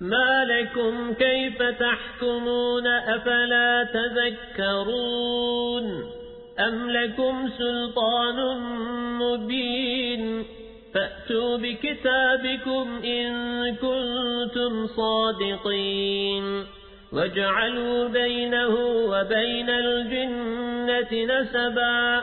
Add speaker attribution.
Speaker 1: ما لكم كيف تحكمون أفلا تذكرون أم لكم سلطان مبين فأتوا بكتابكم إن كنتم صادقين واجعلوا بينه وبين الجنة نسبا